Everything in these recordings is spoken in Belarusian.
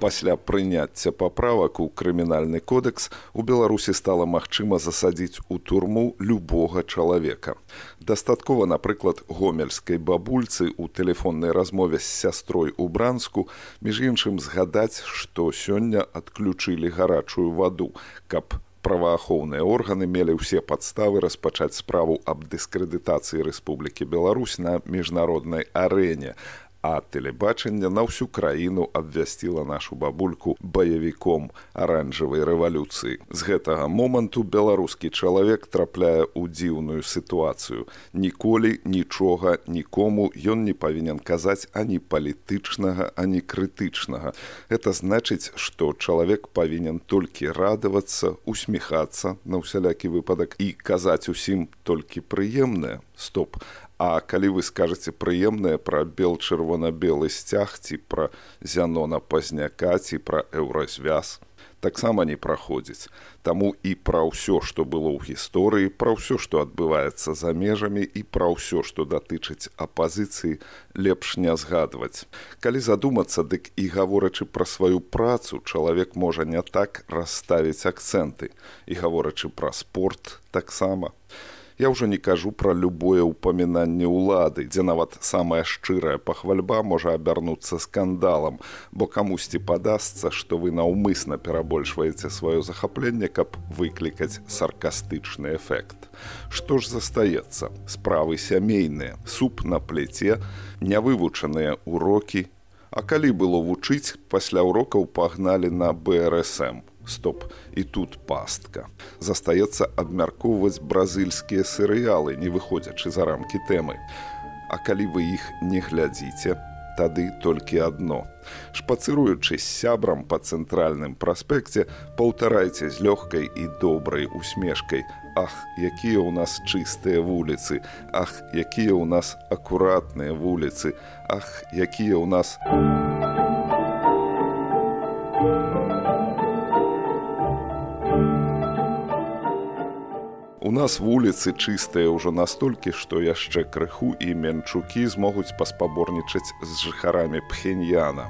пасля прыняцця паправак у крымінальны кодэкс у беларусі стала магчыма засадзіць у турму любога чалавека. Дастаткова напрыклад гомельскай бабульцы ў тэлефоннай размове з сястрой у бранску між іншым згадаць што сёння адключылі гарачую ваду каб праваахоўныя органы мелі ўсе падставы распачаць справу аб дыскрэдытацыі рэспублікі беларусь на міжнароднай арэне а тэлебачання на ўсю краіну абвясціла нашу бабульку баевіком аранжавай рэвалюцыі. З гэтага моманту беларускі чалавек трапляе ў дзіўную сітуацыю. Ніколі нічога нікому ён не павінен казаць ані палітычнага, ані крытычнага. Это значыць, што чалавек павінен толькі радавацца, усміхацца на ўсялякі выпадак і казаць усім толькі прыемнае. Стоп, А калі вы скажаце прыемнае пра бел чырвона-белы сцяг ці пра зянона пазняка ці пра еўразвяз, таксама не праходзіць. Таму і пра ўсё, што было ў гісторыі, пра ўсё, што адбываецца за межамі і пра ўсё, што датычыць апазіцыі, лепш не згадваць. Калі задумацца, дык і гаворачы пра сваю працу, чалавек можа не так расставіць акцэнты. І гаворачы пра спорт таксама. Я ўжо не кажу пра любое ўпамінанне ўлады, дзе нават самая шчырая пахвальба можа абярнуцца скандалам, бо камусьці падасца, што вы наўмысна перабольшваеце сваё захапленне, каб выклікаць саркастычны эфект. Што ж застаецца? Справы сямейныя, суп на плеце, нявывучаныя ўрокі, А калі было вучыць, пасля урокаў пагналі на БРСМ стоп. І тут пастка. Застаецца абмяркоўваць бразыльскія серыялы не выходзячы за рамкі тэмы. А калі вы іх не глядзіце тады толькі адно. Шпацыруючы сябрам па цэнтральным праспекце паўтарайце з лёгкай і добрай усмешкай. Ах якія ў нас чыстыя вуліцы. Ах якія ў нас акуратныя вуліцы. Ах якія ў нас у У нас вуліцы чыстыя ўжо настолькі, што яшчэ крыху і менчукі змогуць паспаборнічаць з жыхарамі пхеньяна.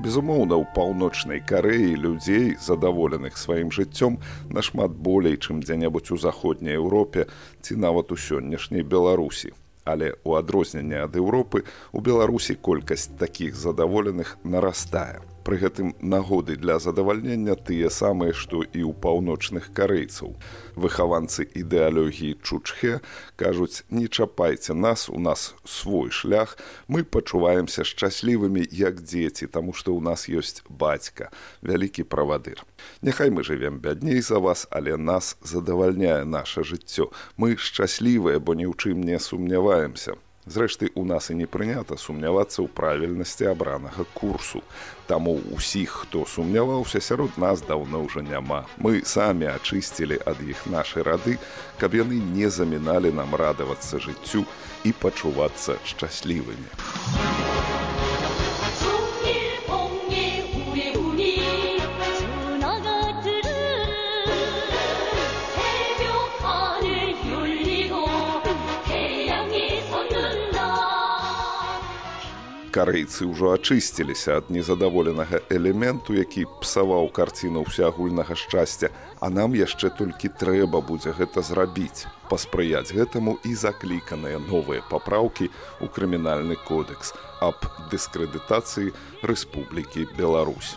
Безумоўна, у паўночнай карэі людзей, задаволеных сваім жыццём, нашмат болей, чым дзе-небудзь у заходняй Еўропе ці нават у сённяшняй Беларусі. Але ў адрозненне ад Еўропы у Беларусі колькасць такіх задаволеных нарастае пры гэтым нагоды для задавальнення тыя самыя што і ў паўночных карэйцаў. Выхаванцы ідэалогіі чучхе кажуць не чапайце нас у нас свой шлях мы пачуваемся шчаслівымі як дзеці таму што ў нас ёсць бацька вялікі правадыр. Няхай мы жывем бядней за вас але нас задавальняе наше жыццё. Мы шчаслівыя бо ні ў чым не сумняваемся Зрэшты, у нас і не прынята сумнявацца ў правільнасці абранага курсу. Таму ўсіх, хто сумняваўся сярод нас даўно ўжо няма. Мы самі ачысцілі ад іх нашы рады, каб яны не заміналі нам радавацца жыццю і пачувацца шчаслівымі. Карэйцы ўжо ачысціліся ад незадаволенага элементу, які псаваў карціну ўсеагульнага шчасця, а нам яшчэ толькі трэба будзе гэта зрабіць, паспрыяць гэтаму і закліканыя новыя папраўкі ў крымінальны кодэкс аб дыскрэдытацыі Рэспублікі Беларусь.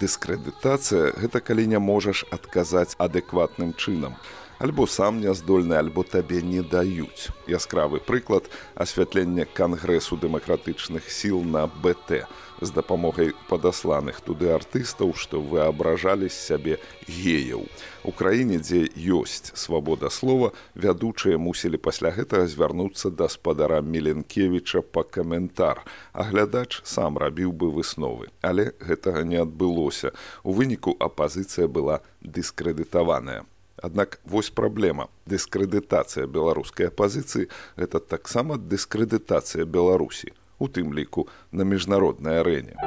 Дыскрэдытацыя гэта калі не можаш адказаць адэкватным чынам альбо сам няздольны альбо табе не даюць. Яскравы прыклад асвятлення кангрэсу дэмакратычных сіл на бт з дапамогай падасланых туды артыстаў што вы абражалі з сябе геяў. У краіне дзе ёсць свабода слова вядучыя мусілі пасля гэтага звярнуцца да спадара меленкевіча па каментар. А глядач сам рабіў бы высновы. Але гэтага не адбылося. У выніку апазіцыя была дыскрэдытаваная Аднак вось праблема. Дыскрэдытацыя беларускай апазіцыі гэта таксама дыскрэдытацыя Беларусі, у тым ліку на міжнароднай арэне.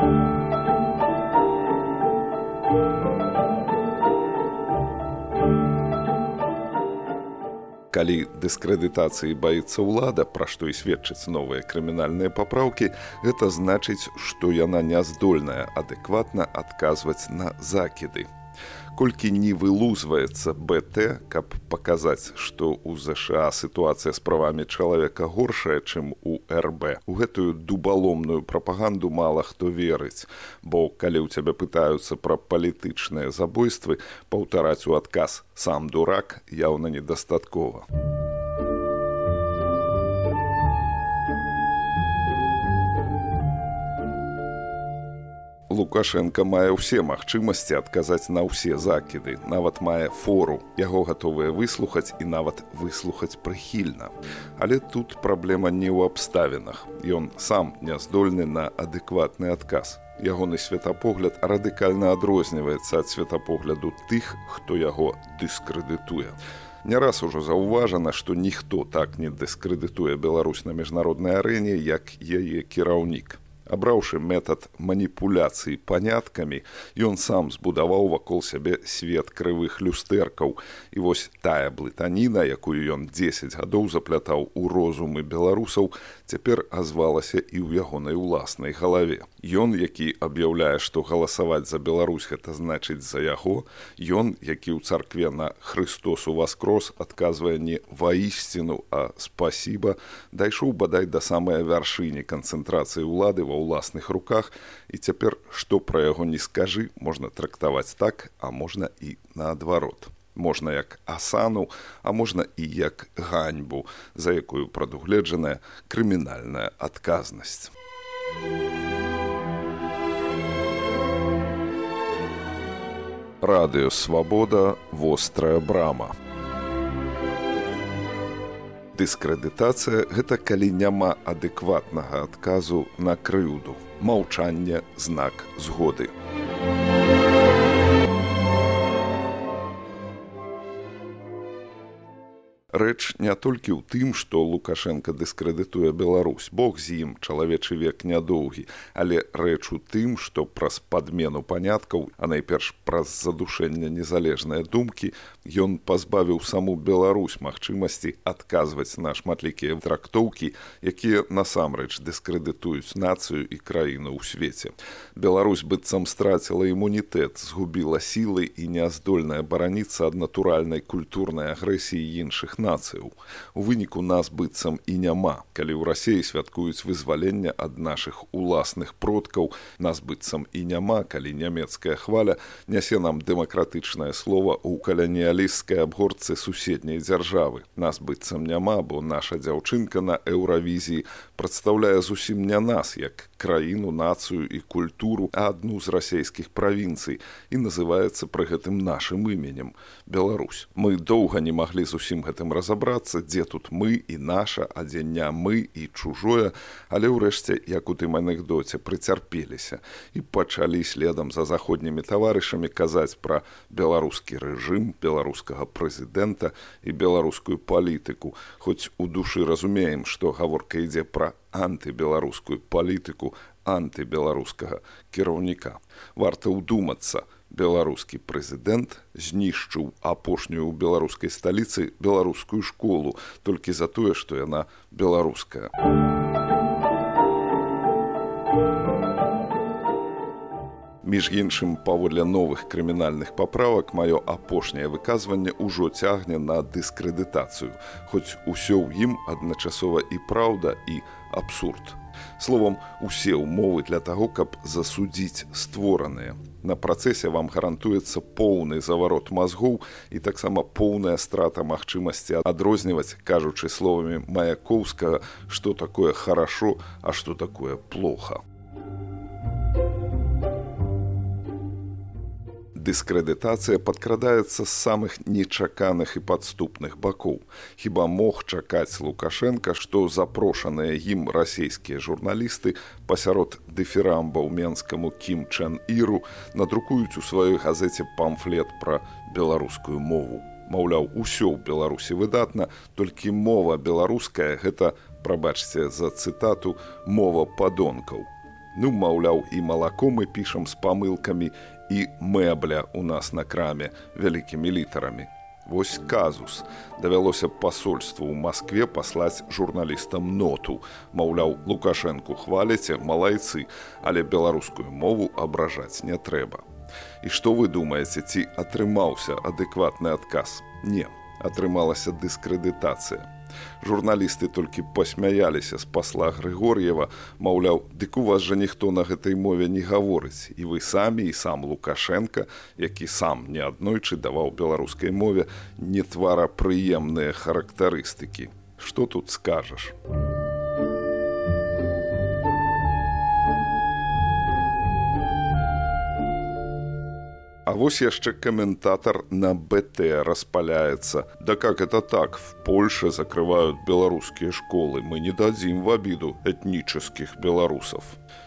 Калі дыскрэдытацыі баіцца ўлада, пра што і сведчаць новыя крымінальныя папраўкі, гэта значыць, што яна няздольная адэкватна адказваць на закіды колькі не вылузваецца БТ, каб паказаць, што ў ЗША сітуацыя з правамі чалавека горшая, чым у РБ. У гэтую дубаломную прапаганду мала хто верыць, бо калі ў цябе пытаюцца пра палітычныя забойствы, паўтараць у адказ сам дурак яўна недастаткова. Лукашенко мае ўсе магчымасці адказаць на ўсе закіды, нават мае фору, яго гатовыя выслухаць і нават выслухаць прыхільна. Але тут праблема не ў абставінах. Ён сам не здольны на адэкватны адказ. Ягоны светапогляд радыкальна адрозніваецца ад светапогляду тых, хто яго дыскрэдытуе. Не раз ужо заўважана, што ніхто так не дыскрэдытуе Беларусь на міжнароднай арэне, як яе кіраўнік абраўшы метад маніпуляцыі паняткамі ён сам збудаваў вакол сябе свет крывых люстэркаў і вось тая блытаніна якую ён 10 гадоў заплятаў у розумы беларусаў цяпер азвалася і ў ягонай уласнай галаве ён які аб'яўляе што галасаваць за Беларусь гэта значыць за яго ён які ў царкве на Христосу васкрос адказвае не ваісціну а спасіба дайшоў бадай да самай вяршыні канцэнтрацыі ўлады ва ўласных руках. І цяпер што пра яго не скажы можна трактаваць так а можна і наадварот. Можна як асану а можна і як ганьбу за якую прадугледжаная крымінальная адказнасць. Радыё свабода вострая брама дыскрэдытацыя гэта калі няма адэкватнага адказу на крыўду маўчанне знак згоды рэч не толькі ў тым што лукашенко дыскрэдытуе Беларусь. Бог з ім чалавечы век нядоўгі. Але рэч у тым што праз падмену паняткаў а найперш праз задушэнне незалежныя думкі ён пазбавіў саму Беларусь магчымасці адказваць на шматлікія трактоўкі якія насамрэч дыскрэдытуюць нацыю і краіну ў свеце. Беларусь быццам страціла імунітэт згубіла сілы і няздольная бараніцца ад натуральнай культурнай агрэсіі іншых на нацыяў. У выніку нас быццам і няма. Калі ў рассіі святкуюць вызваленне ад нашых уласных продкаў, нас быццам і няма, калі нямецкая хваля нясе нам дэмакратычнае слова ў каляніялісцкай абгорцы суседняй дзяржавы. Нас быццам няма, бо наша дзяўчынка на еўравізіі прадстаўляе зусім не нас як краіну нацыю і культуру адну з расійскіх правінцый і называецца пры гэтым нашым іменем Беларусь. Мы доўга не маглі зусім гэтым разабрацца дзе тут мы і наша а дзе не мы і чужое але ўрэшце як у тым анекдоце прыцярпеліся і пачалі следам за заходнімі таварышамі казаць пра беларускі рэжым беларускага прэзідэнта і беларускую палітыку. Хоць у душы разумеем што гаворка ідзе пра антыбеларускую палітыку антыбеларускага кіраўніка. Варта ўдумацца беларускі прэзідэнт знішчыў апошнюю ў беларускай сталіцы беларускую школу толькі за тое што яна беларуская між іншым паводле новых крымінальных паправак маё апошняе выказванне ўжо цягне на дыскрэдытацыю хоць усё ў ім адначасова і праўда і абсурд. Словом усе ўмовы для таго каб засудзіць створаныя. На працэсе вам гарантуецца поўны заварот мазгоў і таксама поўная страта магчымасці адрозніваць кажучы словамі маякоўскага што такое хорошо а што такое плохо дыскрэдытацыя падкрадаецца з самых нечаканых і падступных бакоў. Хіба мог чакаць Лукашенко, што запрошаныя ім расійскія журналісты пасярод дэферамбаў менскаму Кім Чэн Іру надрукуюць у сваёй газеце памфлет пра беларускую мову. Маўляў, усё ў Беларусі выдатна, толькі мова беларуская гэта, прабачце за цытату мова падонкаў. Ну, маўляў, і малако мы пішам з памылкамі і мэбля ў нас на краме вялікімі літарамі. Вось казус давялося пасольству ў Маскве паслаць журналістам ноту. Маўляў, Лукашэнку хваліце, малайцы, але беларускую мову абражаць не трэба. І што вы думаеце, ці атрымаўся адэкватны адказ? Не, атрымалася дыскрэдытацыя журналісты толькі пасмяяліся з пасла Грыгор'ева, маўляў, дык у вас жа ніхто на гэтай мове не гаворыць. І вы самі і сам Лукашенко, які сам неаднойчы даваў беларускай мове нетварапрыемныя характарыстыкі. Што тут скажаш? Вось яшчэ каментатор на БТ распаляецца. Да как это так? В Польше закрывают беларускія школы. Мы не дадзім в обіду этнічаскіх беларусаў.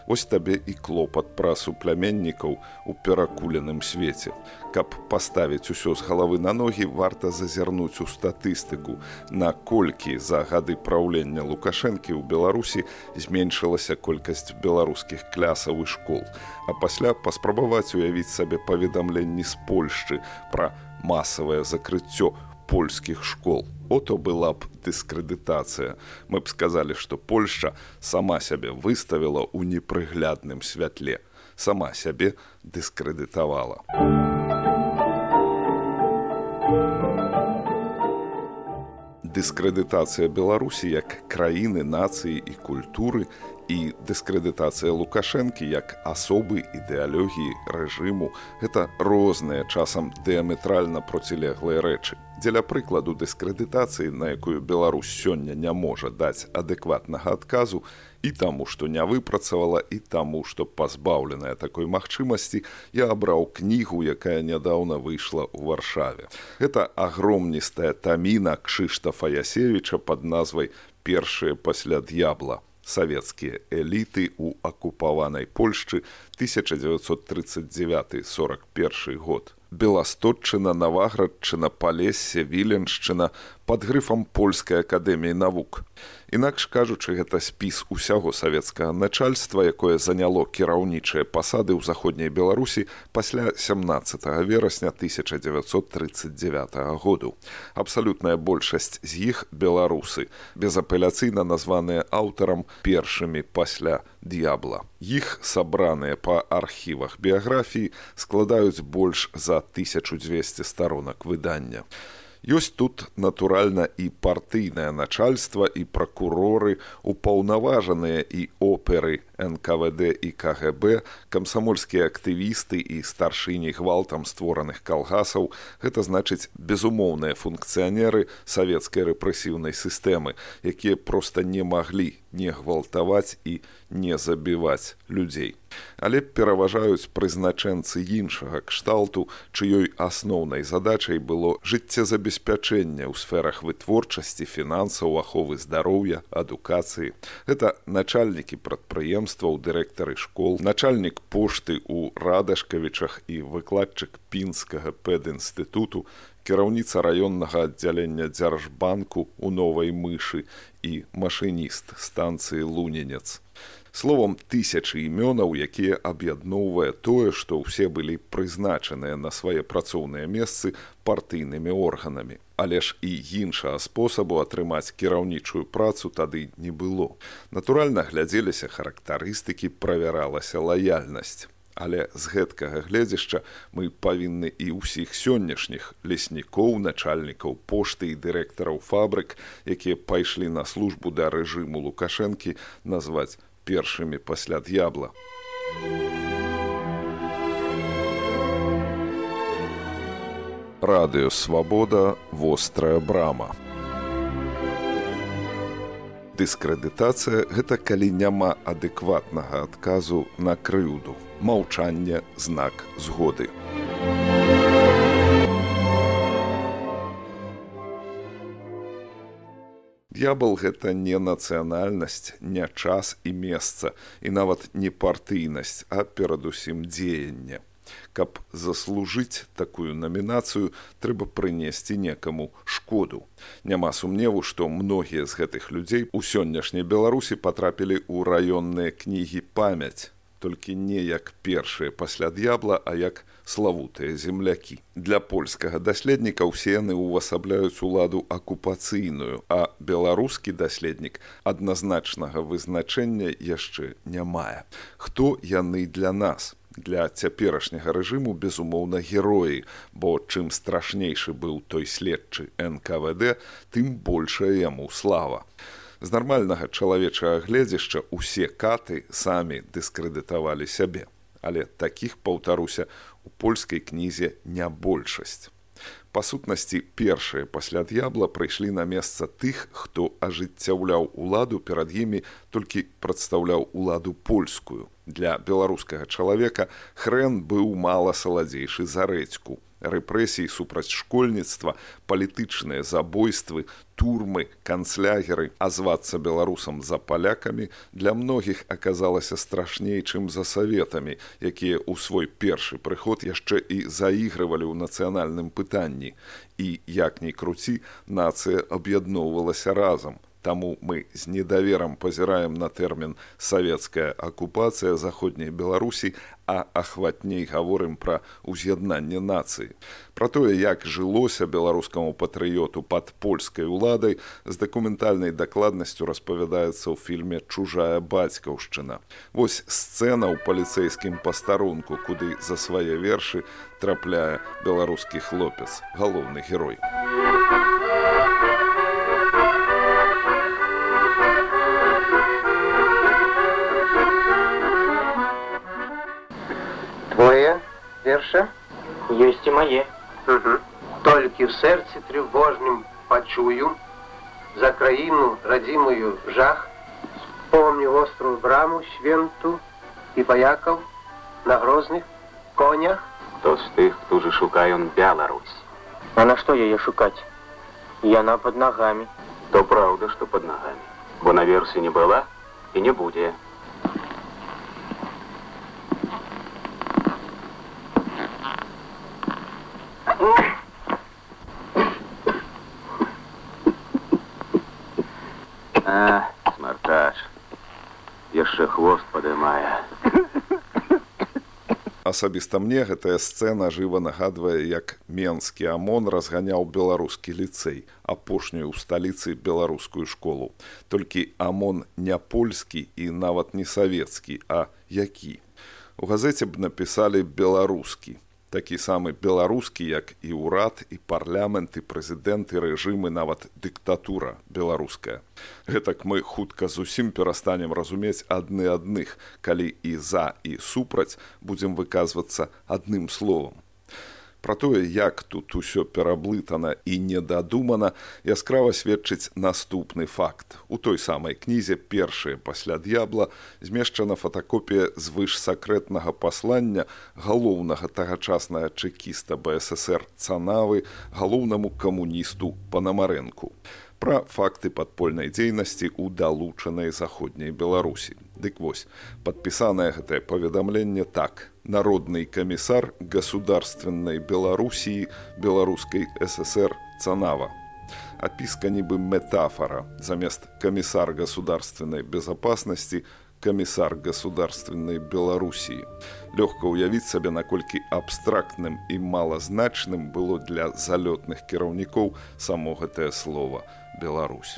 Вось табе і клопат пра супляменнікаў у перакуленым свеце. Каб паставіць усё з галавы на ногі, варта зазірнуць у статыстыку. Наколькі за гады праўлення Лукашэнкі ў Беларусі зменшылася колькасць беларускіх клясаў і школ. А пасля паспрабаваць уявіць сабе паведамленні з Польшчы пра масавае закрыццё польскіх школ. Ото была б дыскрэдытацыя. Мы б сказалі, што Польшча сама сябе выставіла ў непрыглядным святле, сама сябе дыскрэдытавала. Дыскрэдытацыя Беларусі як краіны нацыі і культуры і дыскрэдытацыя лукашэнкі як асобы ідэалогіі рэжыму. Гэта розныя часам дыаметральна процілеглыя рэчы. Дзеля прыкладу дыскрэдытацыі, на якую Беларусь сёння не можа даць адэкватнага адказу і таму, што не выпрацавала і таму, што пазбаўленая такой магчымасці, я абраў кнігу, якая нядаўна выйшла ў варшаве. Гэта агромністая таміна Кшыштафа Ясевіча под назвай першыя пасля д'ябла савецкія эліты ў акупаванай Польшчы 1939 41 год. Беластотчына наваградчына палесе віленшчына под грыфам польскай акадэміі навук. Інакш кажучы гэта спіс усяго савецкага начальства якое заняло кіраўнічыя пасады ў заходняй беларусі пасля 17 верасня 1939 году. Абсалютная большасць з іх беларусы безапеляцыйна названыя аўтарам першымі пасля д'ябла. Іх сабраныя па архівах біяграфіі складаюць больш за 1200 сторонак выдання. Ёсць тут, натуральна, і партыйнае начальства і пракуроры, упаўнаважаныя і оперы НКВД і КГБ, камсамольскія актывісты і старшыні гвалтам створаных калгасаў, гэта значыць безумоўныя функцыянеры савецкай рэпрэсіўнай сістэмы, якія проста не маглі не гвалтаваць і не забіваць людзей але пераважаюць прызначэнцы іншага кшталту, чыёй асноўнай задачай было жыццезабеспячэнне ў сферах вытворчасці фінансаў аховы здароўя, адукацыі. Гэта начальнікі прадпрыемстваў, дырэктары школ, начальнік пошты ў радашкавічах і выкладчык пінскага пэдінстытуту, кіраўніца раённага аддзялення дзяржбанку ў новай мышы і машыніст станцыі луненец словом тысячы імёнаў якія аб'ядноўвае тое што ўсе былі прызначаныя на свае працоўныя месцы партыйнымі органамі але ж і іншага спосабу атрымаць кіраўнічую працу тады не было натуральна глядзеліся характарыстыкі правяралася лаяльнасць але з гэткага гледзяшча мы павінны і ўсіх сённяшніх леснікоў начальнікаў пошты і дырэктараў фабрык якія пайшлі на службу да рэжыму лукашэнкі назваць першымі пасля д'ябла. Радыё свабода вострая брама. Дыскрэдытацыя гэта калі няма адэкватнага адказу на крыўду, маўчанне знак згоды. Д'ябал гэта не нацыянальнасць, не час і месца і нават не партыйнасць, а перадусім дзеянне. Каб заслужыць такую намінацыю, трэба прынесці некаму шкоду. Няма сумневу, што многія з гэтых людзей у сённяшняй Беларусі патрапілі ў раённыя кнігі памяць толькі не як першыя пасля д'ябла, а як славутыя землякі. Для польскага даследніка ўсе яны ўвасабляюць уладу акупацыйную, а беларускі даследнік адназначнага вызначэння яшчэ не мае. Хто яны для нас? Для цяперашняга рэжыму безумоўна героі, бо чым страшнейшы быў той следчы НКВД, тым большая яму слава. З нармальнага чалавечага гледзяшча усе каты самі дыскрэдытавалі сябе. Але такіх паўтаруся у польскай кнізе не большасць па сутнасці першыя пасля д'ябла прыйшлі на месца тых хто ажыццяўляў уладу перад імі толькі прадстаўляў уладу польскую. Для беларускага чалавека хрэн быў мала саладзейшы за рэдзьку рэпрэсій супраць школьніцтва, палітычныя забойствы, турмы, канцлягеры, а звацца беларусам за палякамі для многіх аказалася страшней, чым за саветамі, якія ў свой першы прыход яшчэ і заігрывалі ў нацыянальным пытанні. І як ні круці, нацыя аб'ядноўвалася разам. Таму мы з недаверам пазіраем на тэрмін савецкая акупацыя заходняй Беларусі, а ахватней гаворым пра ўз'яднанне нацыі. Пра тое, як жылося беларускаму патрыёту пад польскай уладай з дакументальнай дакладнасцю распавядаецца ў фільме чужая бацькаўшчына. Вось сцэна ў паліцэйскім пастарунку, куды за свае вершы трапляе беларускі хлопец, галоўны герой. Верша? Есть и мои. Угу. Только в сердце тревожным почую за краину родимую жах, помню острую браму свенту и пояков на грозных конях. Кто з тых, хто же шукае он Беларусь? А на что ее шукать? Яна под ногами. То правда, что под ногами. Бо на версе не была и не будет. яшчэ хвост падымае. Асабіста мне гэтая сцэна жыва нагадвае, як менскі амон разганяў беларускі ліцэй, апошнюю ў сталіцы беларускую школу. Толькі амон не польскі і нават не савецкі, а які. У газеце б напісалі беларускі такі самы беларускі як і ўрад і парламент і прэзідэнт і рэжымы нават дыктатура беларуская. Гэтак мы хутка зусім перастанем разумець адны адных калі і за і супраць будзем выказвацца адным словам Пра тое, як тут усё пераблытана і недадумана, яскрава сведчыць наступны факт. У той самай кнізе першыя пасля д'ябла змешчана фотакопія звышсакрэтнага паслання галоўнага тагачаснага чэкіста БСР цанавы галоўнаму камуністу панамарэнку пра факты падпольнай дзейнасці ў далучанай заходняй беларусі. Дык вось падпісанае гэтае паведамленне так. Народны камісар государственной Беларусіі беларускай ССР Цанава. Апіска нібы метафора замест камісар государственной безопасности камісар государственной Беларусіі. Лёгка ўявіць сабе, наколькі абстрактным і малазначным было для залётных кіраўнікоў само гэтае слово Беларусь.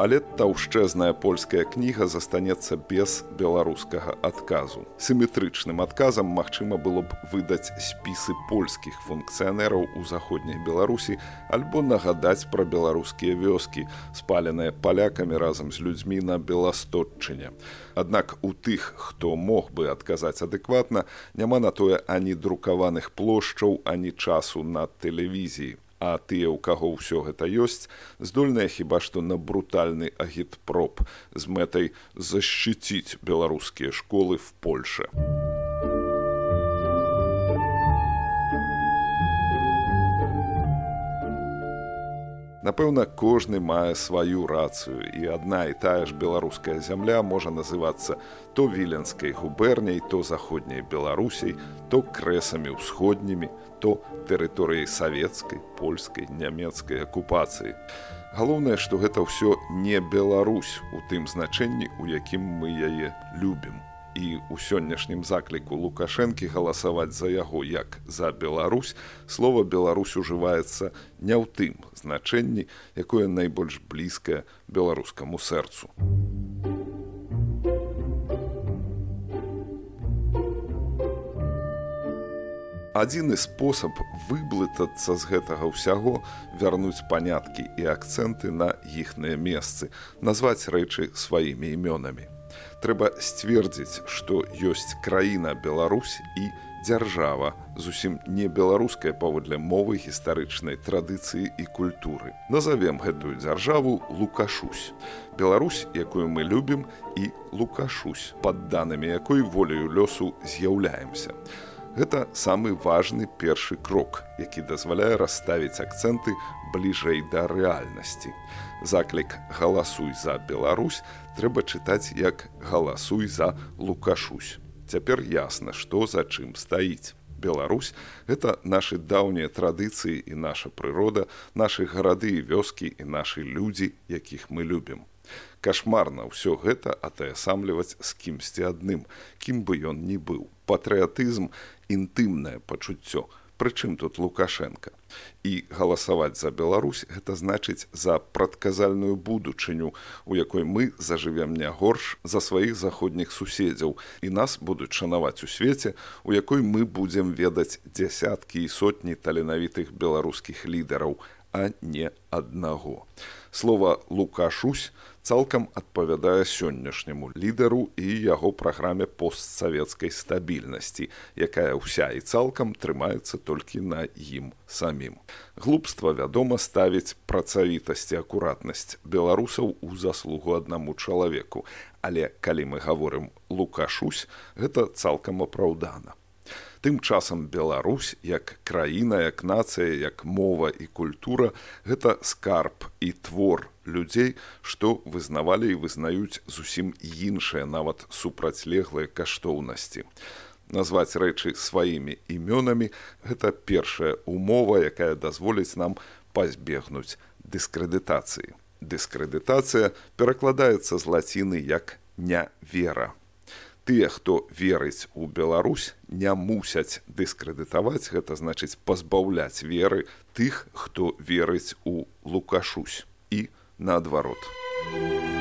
Але таўшчэзная польская кніга застанецца без беларускага адказу. Сіметрычным адказам магчыма было б выдаць спісы польскіх функцыянераў у заходняй Беларусі альбо нагадаць пра беларускія вёскі, спаленыя палякамі разам з людзьмі на беластотчыне. Аднак у тых, хто мог бы адказаць адэкватна, няма на тое ані друкаваных плошчаў, ані часу на тэлевізіі а тыя ў каго ўсё гэта ёсць здольныя хіба што на брутальны агітпроп з мэтай защиціць беларускія школы в польше Напэўна, кожны мае сваю рацыю і адна і тая ж беларуская зямля можа называцца то віленскай губерняй, то заходняй беларусей, то крэсамі ўсходнімі, то тэрыторыяй савецкай, польскай, нямецкай акупацыі. Галоўнае, што гэта ўсё не Беларусь у тым значэнні, у якім мы яе любім і ў сённяшнім закліку лукашэнкі галасаваць за яго як за Беларусь. Слова Беларусь ужываецца не ў тым значэнні якое найбольш блізкае беларускаму сэрцу. Адзіны спосаб выблытацца з гэтага ўсяго вярнуць паняткі і акцэнты на іхныя месцы назваць рэчы сваімі імёнамі трэба сцвердзіць, што ёсць краіна Беларусь і дзяржава зусім не беларуская паводле мовы гістарычнай традыцыі і культуры. Назавем гэтую дзяржаву лукашусь. Беларусь, якую мы любім і лукашусь, пад данымі якой волею лёсу з'яўляемся. Гэта самы важны першы крок, які дазваляе расставіць акцэнты бліжэй да рэальнасці. Заклік галасуй за Беларусь трэба чытаць як галасуй за лукашусь. Цяпер ясна, што за чым стаіць. Беларусь гэта нашы даўнія традыцыі і наша прырода, нашы гарады і вёскі і нашы людзі, якіх мы любім. Кашмарна ўсё гэта атаясамліваць з кімсьці адным, кім бы ён ні быў. Патрыятызм інтымнае пачуццё. Прычым тут Лукашенко. І галасаваць за Беларусь гэта значыць за прадказальную будучыню, у якой мы зажывем не горш за сваіх заходніх суседзяў і нас будуць шанаваць у свеце, у якой мы будзем ведаць дзясяткі і сотні таленавітых беларускіх лідараў, а не аднаго. Слова лукашусь цалкам адпавядае сённяшняму лідару і яго праграме постсавецкай стабільнасці, якая ўся і цалкам трымаецца толькі на ім самім. Глупства, вядома, ставіць працавітасць і акуратнасць беларусаў у заслугу аднаму чалавеку. Але калі мы гаворым лукашусь, гэта цалкам апраўдана. Тым часам Беларусь як краіна, як нацыя, як мова і культура гэта скарб і твор людзей, што вызнавалі і вызнаюць зусім іншыя нават супрацьлеглыя каштоўнасці. Назваць рэчы сваімі імёнамі гэта першая умова, якая дазволіць нам пазбегнуць дыскрэдытацыі. Дыскрэдытацыя перакладаецца з лаціны як не вера тыя хто верыць у Беларусь не мусяць дыскрэдытаваць гэта значыць пазбаўляць веры тых хто верыць у лукашусь і наадварот.